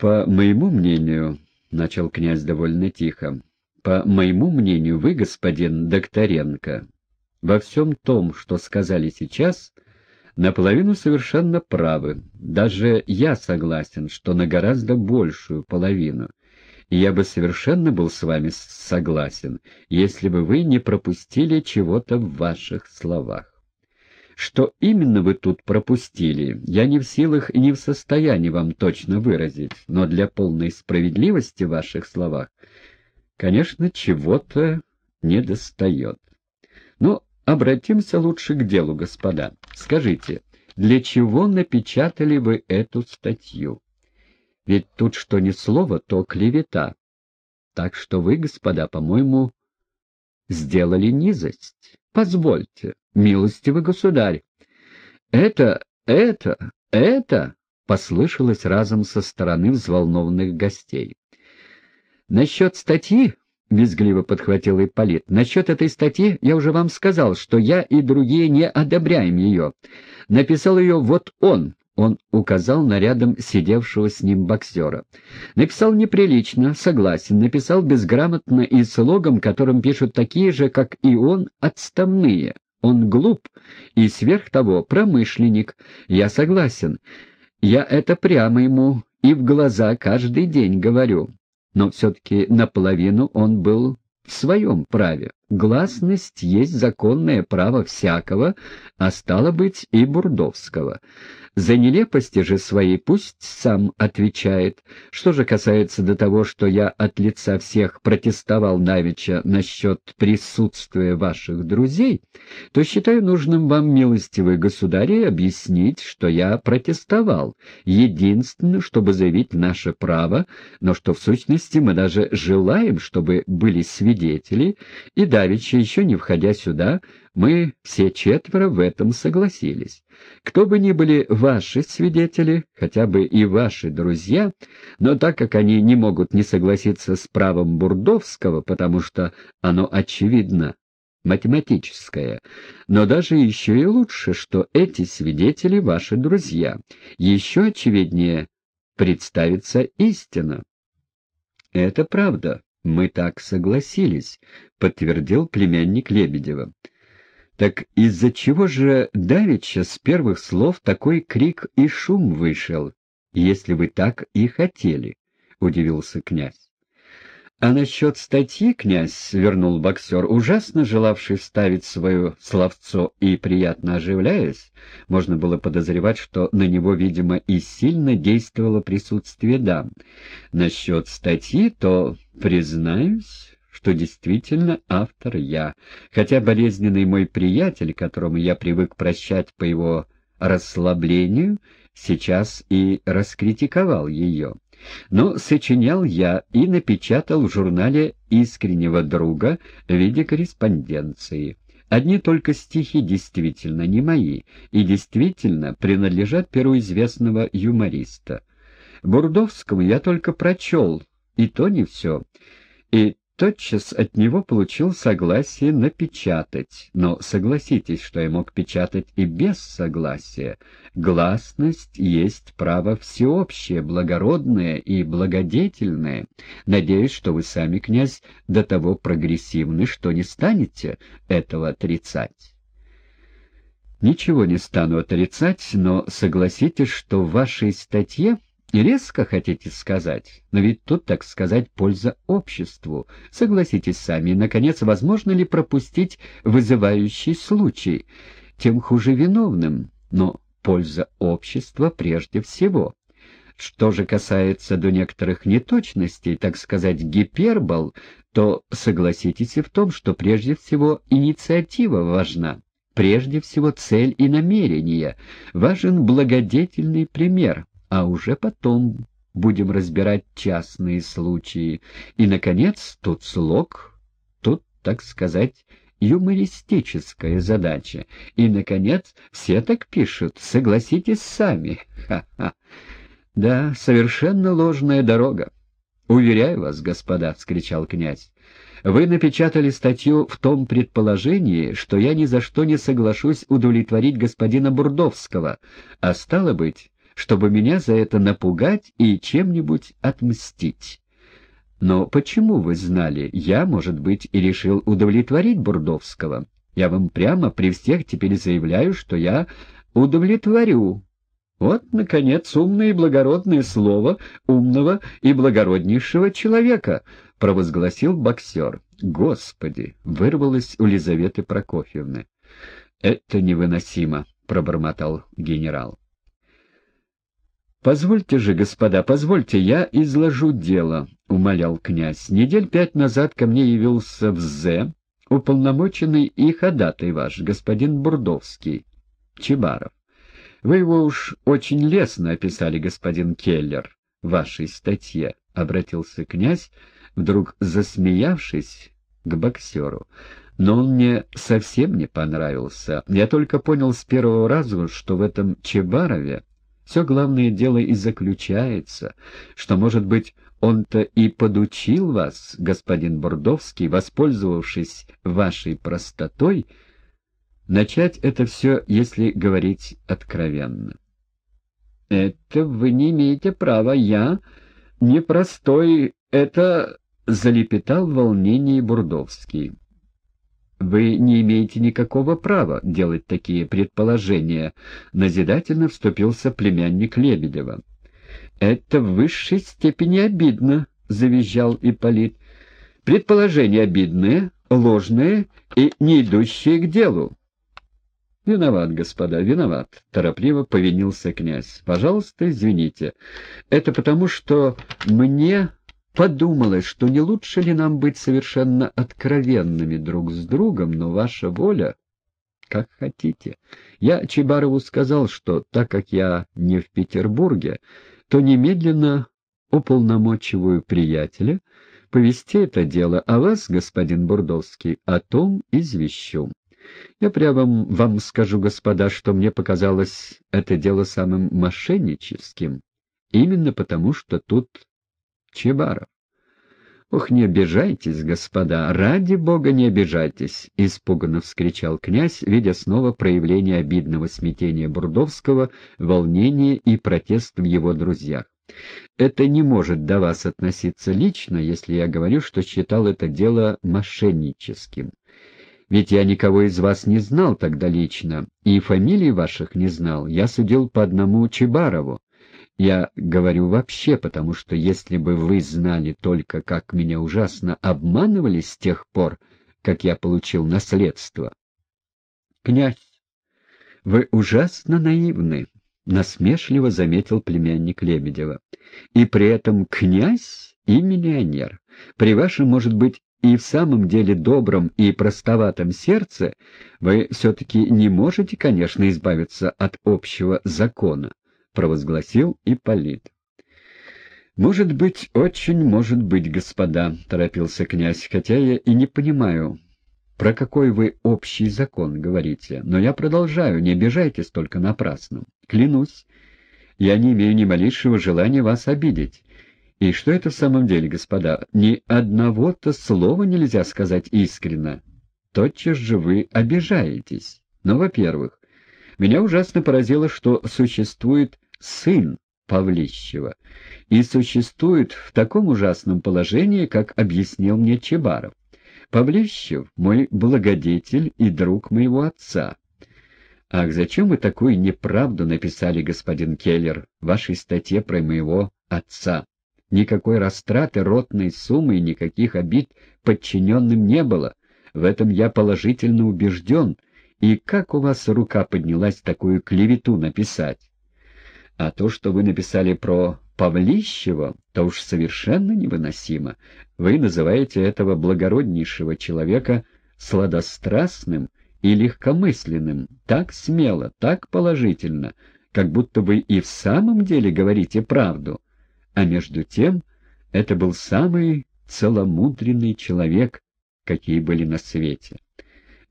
По моему мнению, — начал князь довольно тихо, — по моему мнению, вы, господин Докторенко, во всем том, что сказали сейчас, наполовину совершенно правы. Даже я согласен, что на гораздо большую половину. И я бы совершенно был с вами согласен, если бы вы не пропустили чего-то в ваших словах. Что именно вы тут пропустили, я не в силах и не в состоянии вам точно выразить, но для полной справедливости в ваших словах, конечно, чего-то недостает. Но обратимся лучше к делу, господа. Скажите, для чего напечатали вы эту статью? Ведь тут что ни слово, то клевета. Так что вы, господа, по-моему, сделали низость. Позвольте, милостивый государь. Это, это, это послышалось разом со стороны взволнованных гостей. Насчет статьи, — визгливо подхватил Ипполит, — насчет этой статьи я уже вам сказал, что я и другие не одобряем ее. Написал ее вот он, он указал на рядом сидевшего с ним боксера. Написал неприлично, согласен, написал безграмотно и слогом, которым пишут такие же, как и он, отставные. Он глуп и, сверх того, промышленник. Я согласен. Я это прямо ему и в глаза каждый день говорю. Но все-таки наполовину он был в своем праве. Гласность есть законное право всякого, а стало быть и Бурдовского. За нелепости же свои пусть сам отвечает. Что же касается до того, что я от лица всех протестовал Навича насчет присутствия ваших друзей, то считаю нужным вам, милостивый государь, объяснить, что я протестовал, единственно, чтобы заявить наше право, но что в сущности мы даже желаем, чтобы были свидетели, и Давича, еще не входя сюда, мы все четверо в этом согласились. Кто бы ни были ваши свидетели, хотя бы и ваши друзья, но так как они не могут не согласиться с правом Бурдовского, потому что оно очевидно математическое, но даже еще и лучше, что эти свидетели ваши друзья. Еще очевиднее представится истина. Это правда, мы так согласились, подтвердил племянник Лебедева. Так из-за чего же давеча с первых слов такой крик и шум вышел, если вы так и хотели? — удивился князь. А насчет статьи, князь, — вернул боксер, ужасно желавший вставить свое словцо и приятно оживляясь, можно было подозревать, что на него, видимо, и сильно действовало присутствие дам. Насчет статьи, то, признаюсь, что действительно автор я, хотя болезненный мой приятель, которому я привык прощать по его расслаблению, сейчас и раскритиковал ее. Но сочинял я и напечатал в журнале «Искреннего друга» в виде корреспонденции. Одни только стихи действительно не мои и действительно принадлежат перу известного юмориста. Бурдовскому я только прочел, и то не все. И тотчас от него получил согласие напечатать, но согласитесь, что я мог печатать и без согласия. Гласность есть право всеобщее, благородное и благодетельное. Надеюсь, что вы сами, князь, до того прогрессивны, что не станете этого отрицать. Ничего не стану отрицать, но согласитесь, что в вашей статье Резко хотите сказать, но ведь тут, так сказать, польза обществу. Согласитесь сами, наконец, возможно ли пропустить вызывающий случай? Тем хуже виновным, но польза общества прежде всего. Что же касается до некоторых неточностей, так сказать, гипербол, то согласитесь и в том, что прежде всего инициатива важна. Прежде всего цель и намерение. Важен благодетельный пример, а уже потом будем разбирать частные случаи. И, наконец, тут слог, тут, так сказать, юмористическая задача. И, наконец, все так пишут, согласитесь сами. Ха-ха. Да, совершенно ложная дорога. «Уверяю вас, господа», — вскричал князь, — «вы напечатали статью в том предположении, что я ни за что не соглашусь удовлетворить господина Бурдовского, а стало быть, чтобы меня за это напугать и чем-нибудь отмстить. Но почему вы знали? Я, может быть, и решил удовлетворить Бурдовского. Я вам прямо при всех теперь заявляю, что я удовлетворю. Вот, наконец, умное и благородное слово умного и благороднейшего человека, — провозгласил боксер. Господи! — вырвалось у Лизаветы Прокофьевны. — Это невыносимо, — пробормотал генерал. «Позвольте же, господа, позвольте, я изложу дело», — умолял князь. «Недель пять назад ко мне явился в З, уполномоченный и ходатай ваш, господин Бурдовский, Чебаров. Вы его уж очень лестно описали, господин Келлер, в вашей статье», — обратился князь, вдруг засмеявшись к боксеру. «Но он мне совсем не понравился. Я только понял с первого раза, что в этом Чебарове все главное дело и заключается, что, может быть, он-то и подучил вас, господин Бордовский, воспользовавшись вашей простотой, начать это все, если говорить откровенно. — Это вы не имеете права, я непростой, это... — залепетал в волнении Бурдовский. Вы не имеете никакого права делать такие предположения, назидательно вступился племянник Лебедева. Это в высшей степени обидно, завизжал Ипполит. Предположения обидные, ложные и не идущие к делу. «Виноват, господа, виноват», — торопливо повинился князь. «Пожалуйста, извините. Это потому, что мне Подумалось, что не лучше ли нам быть совершенно откровенными друг с другом, но ваша воля... Как хотите. Я Чебарову сказал, что так как я не в Петербурге, то немедленно уполномочиваю приятеля повести это дело, а вас, господин Бурдовский, о том извещу. Я прямо вам скажу, господа, что мне показалось это дело самым мошенническим, именно потому, что тут Чебаров. «Ох, не обижайтесь, господа, ради бога не обижайтесь!» — испуганно вскричал князь, видя снова проявление обидного смятения Бурдовского, волнения и протест в его друзьях. «Это не может до вас относиться лично, если я говорю, что считал это дело мошенническим. Ведь я никого из вас не знал тогда лично, и фамилий ваших не знал, я судил по одному Чебарову. Я говорю вообще, потому что если бы вы знали только, как меня ужасно обманывали с тех пор, как я получил наследство. Князь, вы ужасно наивны, — насмешливо заметил племянник Лебедева. И при этом князь и миллионер. При вашем, может быть, и в самом деле добром и простоватом сердце вы все-таки не можете, конечно, избавиться от общего закона. — провозгласил Ипполит. «Может быть, очень может быть, господа», — торопился князь, «хотя я и не понимаю, про какой вы общий закон говорите, но я продолжаю, не обижайтесь только напрасно. Клянусь, я не имею ни малейшего желания вас обидеть. И что это в самом деле, господа, ни одного-то слова нельзя сказать искренно. Тотчас же вы обижаетесь. Но, ну, во-первых, меня ужасно поразило, что существует сын Павлищева, и существует в таком ужасном положении, как объяснил мне Чебаров. Павлищев — мой благодетель и друг моего отца. Ах, зачем вы такую неправду написали, господин Келлер, в вашей статье про моего отца? Никакой растраты ротной суммы и никаких обид подчиненным не было. В этом я положительно убежден — и как у вас рука поднялась такую клевету написать? А то, что вы написали про Павлищева, то уж совершенно невыносимо. Вы называете этого благороднейшего человека сладострастным и легкомысленным, так смело, так положительно, как будто вы и в самом деле говорите правду. А между тем это был самый целомудренный человек, какие были на свете.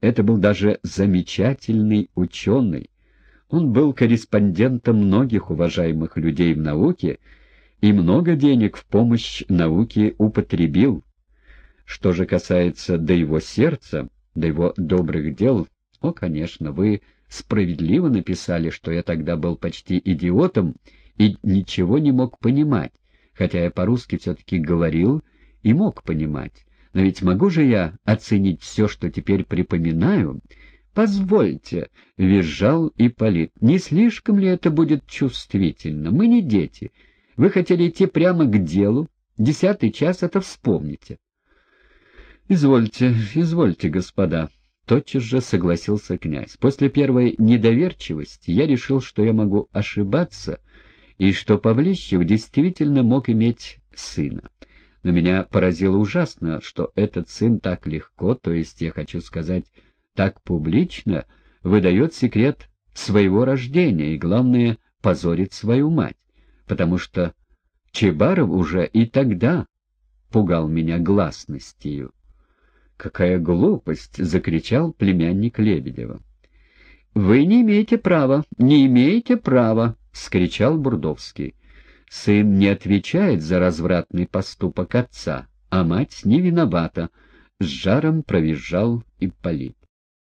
Это был даже замечательный ученый. Он был корреспондентом многих уважаемых людей в науке и много денег в помощь науке употребил. Что же касается до его сердца, до его добрых дел, о, конечно, вы справедливо написали, что я тогда был почти идиотом и ничего не мог понимать, хотя я по-русски все-таки говорил и мог понимать. Но ведь могу же я оценить все, что теперь припоминаю? «Позвольте», — визжал Ипполит, — «не слишком ли это будет чувствительно? Мы не дети. Вы хотели идти прямо к делу. Десятый час — это вспомните». «Извольте, извольте, господа», — тотчас же согласился князь. «После первой недоверчивости я решил, что я могу ошибаться, и что Павлищев действительно мог иметь сына. Но меня поразило ужасно, что этот сын так легко, то есть, я хочу сказать, так публично, выдает секрет своего рождения и, главное, позорит свою мать, потому что Чебаров уже и тогда пугал меня гласностью. «Какая глупость!» — закричал племянник Лебедева. «Вы не имеете права, не имеете права!» — скричал Бурдовский. Сын не отвечает за развратный поступок отца, а мать не виновата. С жаром провизжал Ипполит.